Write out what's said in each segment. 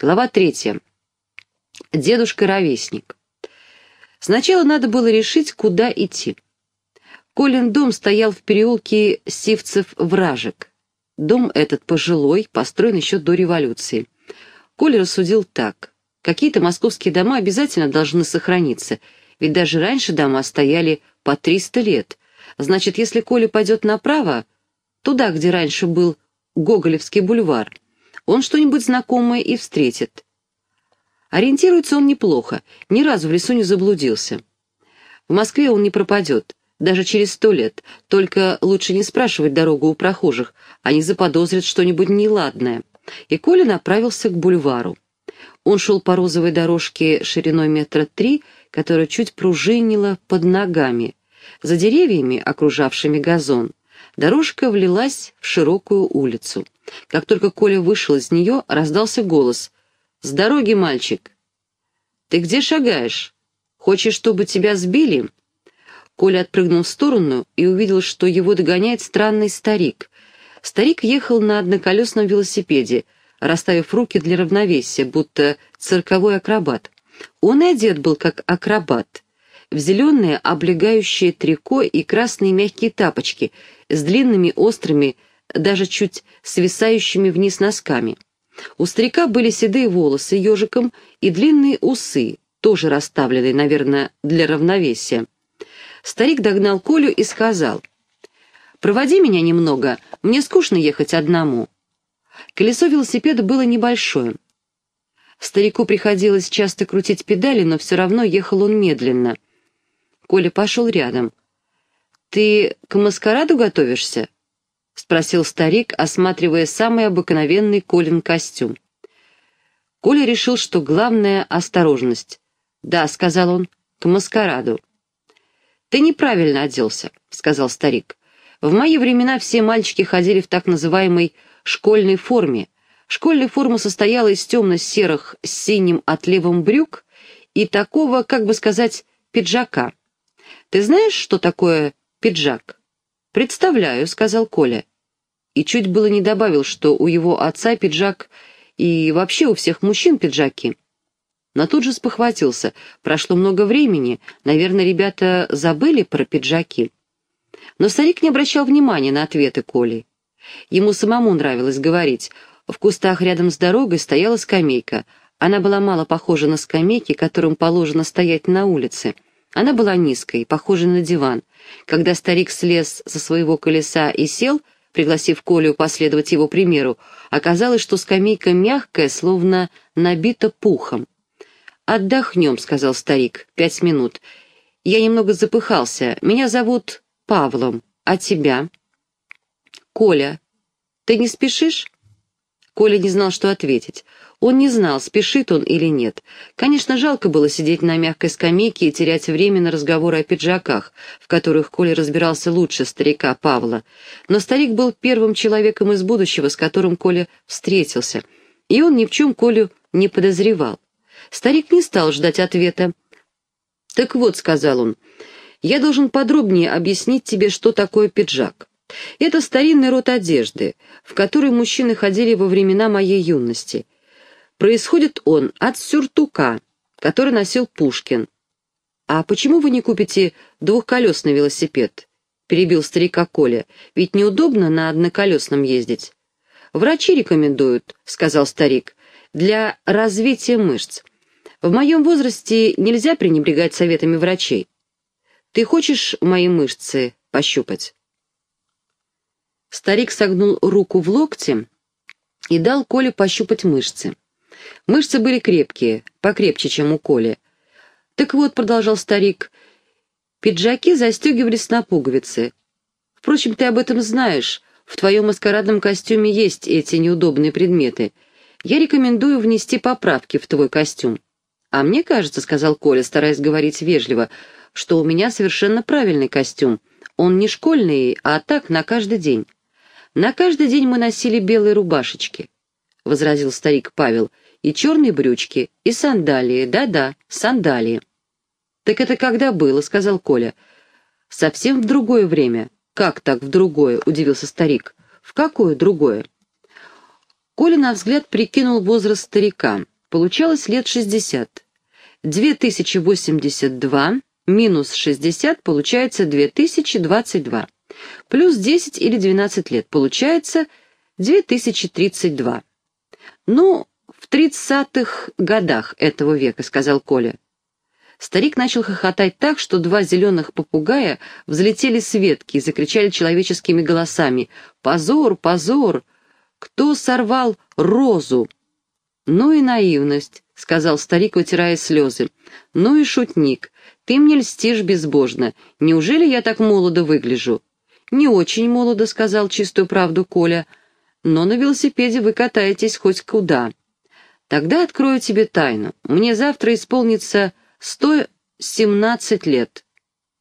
Глава третья. Дедушка-ровесник. Сначала надо было решить, куда идти. Колин дом стоял в переулке Сивцев-Вражек. Дом этот пожилой, построен еще до революции. Коля рассудил так. Какие-то московские дома обязательно должны сохраниться, ведь даже раньше дома стояли по 300 лет. Значит, если Коля пойдет направо, туда, где раньше был Гоголевский бульвар, он что-нибудь знакомое и встретит. Ориентируется он неплохо, ни разу в лесу не заблудился. В Москве он не пропадет, даже через сто лет, только лучше не спрашивать дорогу у прохожих, они заподозрят что-нибудь неладное. И Коля направился к бульвару. Он шел по розовой дорожке шириной метра три, которая чуть пружинила под ногами. За деревьями, окружавшими газон, дорожка влилась в широкую улицу. Как только Коля вышел из нее, раздался голос. «С дороги, мальчик!» «Ты где шагаешь? Хочешь, чтобы тебя сбили?» Коля отпрыгнул в сторону и увидел, что его догоняет странный старик. Старик ехал на одноколесном велосипеде, расставив руки для равновесия, будто цирковой акробат. Он и одет был как акробат. В зеленое облегающее трико и красные мягкие тапочки с длинными острыми даже чуть свисающими вниз носками. У старика были седые волосы ежиком и длинные усы, тоже расставленные, наверное, для равновесия. Старик догнал Колю и сказал, «Проводи меня немного, мне скучно ехать одному». Колесо велосипеда было небольшое. Старику приходилось часто крутить педали, но все равно ехал он медленно. Коля пошел рядом. «Ты к маскараду готовишься?» — спросил старик, осматривая самый обыкновенный Колин костюм. Коля решил, что главное — осторожность. «Да», — сказал он, — «к маскараду». «Ты неправильно оделся», — сказал старик. «В мои времена все мальчики ходили в так называемой школьной форме. Школьная форма состояла из темно-серых с синим отливом брюк и такого, как бы сказать, пиджака. Ты знаешь, что такое пиджак?» «Представляю», — сказал Коля. И чуть было не добавил, что у его отца пиджак и вообще у всех мужчин пиджаки. Но тут же спохватился. Прошло много времени, наверное, ребята забыли про пиджаки. Но старик не обращал внимания на ответы Коли. Ему самому нравилось говорить. В кустах рядом с дорогой стояла скамейка. Она была мало похожа на скамейки, которым положено стоять на улице. Она была низкой, похожей на диван. Когда старик слез со своего колеса и сел, пригласив Колю последовать его примеру, оказалось, что скамейка мягкая, словно набита пухом. «Отдохнем», — сказал старик, — «пять минут. Я немного запыхался. Меня зовут Павлом. А тебя?» «Коля. Ты не спешишь?» Коля не знал, что ответить. Он не знал, спешит он или нет. Конечно, жалко было сидеть на мягкой скамейке и терять время на разговоры о пиджаках, в которых Коля разбирался лучше старика Павла. Но старик был первым человеком из будущего, с которым Коля встретился, и он ни в чем Колю не подозревал. Старик не стал ждать ответа. «Так вот», — сказал он, — «я должен подробнее объяснить тебе, что такое пиджак. Это старинный род одежды, в который мужчины ходили во времена моей юности». Происходит он от сюртука, который носил Пушкин. «А почему вы не купите двухколесный велосипед?» — перебил старика Коля. «Ведь неудобно на одноколесном ездить». «Врачи рекомендуют», — сказал старик, — «для развития мышц. В моем возрасте нельзя пренебрегать советами врачей. Ты хочешь мои мышцы пощупать?» Старик согнул руку в локте и дал Коле пощупать мышцы. Мышцы были крепкие, покрепче, чем у Коли. «Так вот», — продолжал старик, — «пиджаки застегивались на пуговицы. Впрочем, ты об этом знаешь. В твоем маскарадном костюме есть эти неудобные предметы. Я рекомендую внести поправки в твой костюм». «А мне кажется», — сказал Коля, стараясь говорить вежливо, — «что у меня совершенно правильный костюм. Он не школьный, а так, на каждый день». «На каждый день мы носили белые рубашечки», — возразил старик Павел, — и черные брючки, и сандалии, да-да, сандалии. «Так это когда было?» — сказал Коля. «Совсем в другое время». «Как так в другое?» — удивился старик. «В какое другое?» Коля на взгляд прикинул возраст старика. Получалось лет шестьдесят. 2082 минус 60 получается 2022. Плюс 10 или 12 лет получается 2032. Ну, в 30-х годах этого века, сказал Коля. Старик начал хохотать так, что два зеленых попугая взлетели с ветки и закричали человеческими голосами «Позор! Позор! Кто сорвал розу?» «Ну и наивность», — сказал старик, вытирая слезы. «Ну и шутник. Ты мне льстишь безбожно. Неужели я так молодо выгляжу?» «Не очень молодо», — сказал чистую правду Коля. «Но на велосипеде вы катаетесь хоть куда». «Тогда открою тебе тайну. Мне завтра исполнится сто семнадцать лет».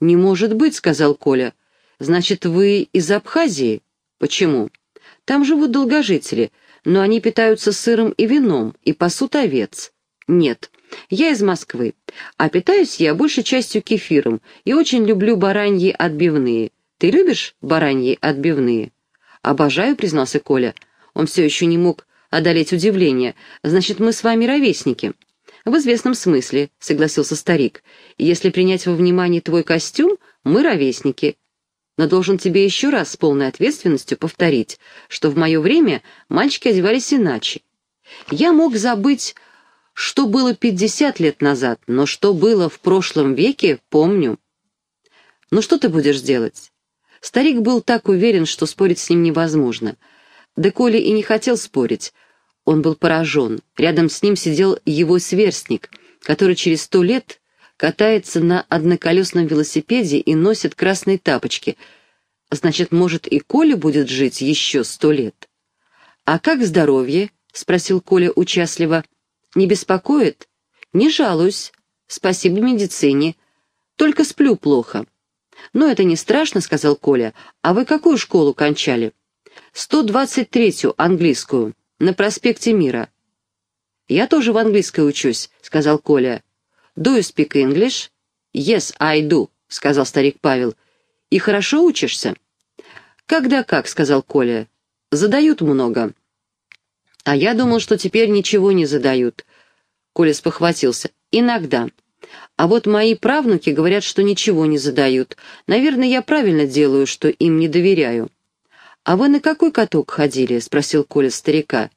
«Не может быть», — сказал Коля. «Значит, вы из Абхазии?» «Почему?» «Там живут долгожители, но они питаются сыром и вином и пасут овец». «Нет, я из Москвы, а питаюсь я большей частью кефиром и очень люблю бараньи отбивные. Ты любишь бараньи отбивные?» «Обожаю», — признался Коля. Он все еще не мог одолеть удивление. «Значит, мы с вами ровесники». «В известном смысле», — согласился старик. «Если принять во внимание твой костюм, мы ровесники. Но должен тебе еще раз с полной ответственностью повторить, что в мое время мальчики одевались иначе. Я мог забыть, что было пятьдесят лет назад, но что было в прошлом веке, помню. Ну что ты будешь делать?» Старик был так уверен, что спорить с ним невозможно. Да Коля и не хотел спорить. Он был поражен. Рядом с ним сидел его сверстник, который через сто лет катается на одноколесном велосипеде и носит красные тапочки. Значит, может, и Коля будет жить еще сто лет. «А как здоровье?» — спросил Коля участливо. «Не беспокоит?» «Не жалуюсь. Спасибо медицине. Только сплю плохо». «Ну, это не страшно», — сказал Коля. «А вы какую школу кончали?» «Сто двадцать третью, английскую» на проспекте Мира». «Я тоже в английской учусь», — сказал Коля. «Do you speak English?» «Yes, I do», — сказал старик Павел. «И хорошо учишься?» «Когда как», — сказал Коля. «Задают много». «А я думал, что теперь ничего не задают». Коля спохватился. «Иногда. А вот мои правнуки говорят, что ничего не задают. Наверное, я правильно делаю, что им не доверяю». «А вы на какой каток ходили?» — спросил Коля старика.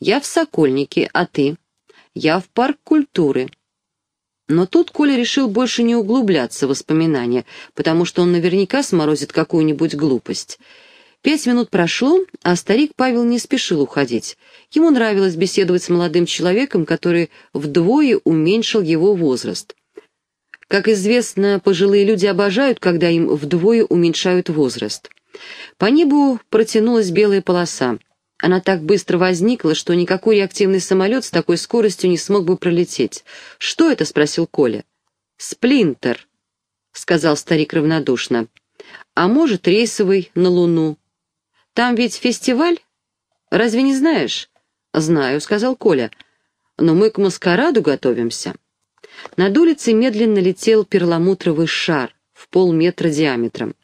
«Я в Сокольнике, а ты?» «Я в парк культуры». Но тут Коля решил больше не углубляться в воспоминания, потому что он наверняка сморозит какую-нибудь глупость. Пять минут прошло, а старик Павел не спешил уходить. Ему нравилось беседовать с молодым человеком, который вдвое уменьшил его возраст. Как известно, пожилые люди обожают, когда им вдвое уменьшают возраст. По небу протянулась белая полоса. Она так быстро возникла, что никакой реактивный самолет с такой скоростью не смог бы пролететь. «Что это?» — спросил Коля. «Сплинтер», — сказал старик равнодушно. «А может, рейсовый на Луну. Там ведь фестиваль? Разве не знаешь?» «Знаю», — сказал Коля. «Но мы к маскараду готовимся». Над улицей медленно летел перламутровый шар в полметра диаметром.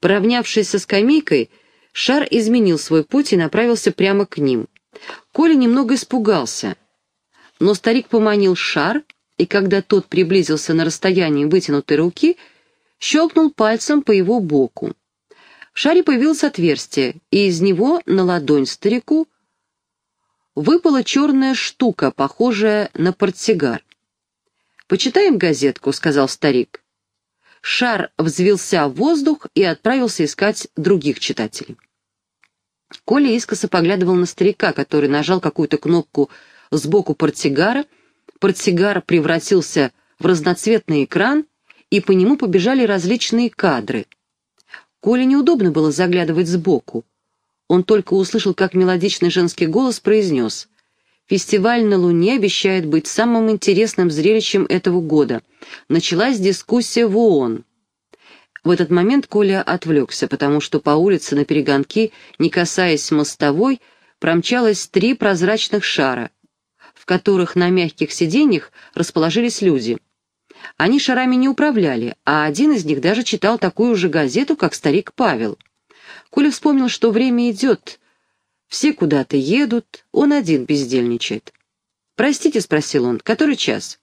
Поравнявшись со скамейкой, шар изменил свой путь и направился прямо к ним. Коля немного испугался, но старик поманил шар, и когда тот приблизился на расстояние вытянутой руки, щелкнул пальцем по его боку. В шаре появилось отверстие, и из него на ладонь старику выпала черная штука, похожая на портсигар. «Почитаем газетку», — сказал старик. Шар взвился в воздух и отправился искать других читателей. Коля искоса поглядывал на старика, который нажал какую-то кнопку сбоку портсигара. Портсигар превратился в разноцветный экран, и по нему побежали различные кадры. Коле неудобно было заглядывать сбоку. Он только услышал, как мелодичный женский голос произнес Фестиваль на Луне обещает быть самым интересным зрелищем этого года. Началась дискуссия в ООН. В этот момент Коля отвлекся, потому что по улице на перегонки, не касаясь мостовой, промчалось три прозрачных шара, в которых на мягких сиденьях расположились люди. Они шарами не управляли, а один из них даже читал такую же газету, как старик Павел. Коля вспомнил, что время идет, Все куда-то едут, он один бездельничает. «Простите», — спросил он, — «который час?»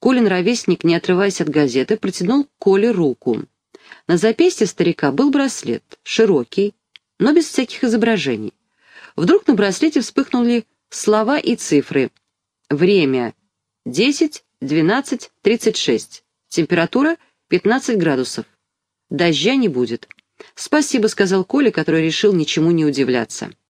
Колин ровесник, не отрываясь от газеты, протянул Коле руку. На запястье старика был браслет, широкий, но без всяких изображений. Вдруг на браслете вспыхнули слова и цифры. Время 10, 12, 36. Температура 15 градусов. Дождя не будет. «Спасибо», — сказал Коля, который решил ничему не удивляться.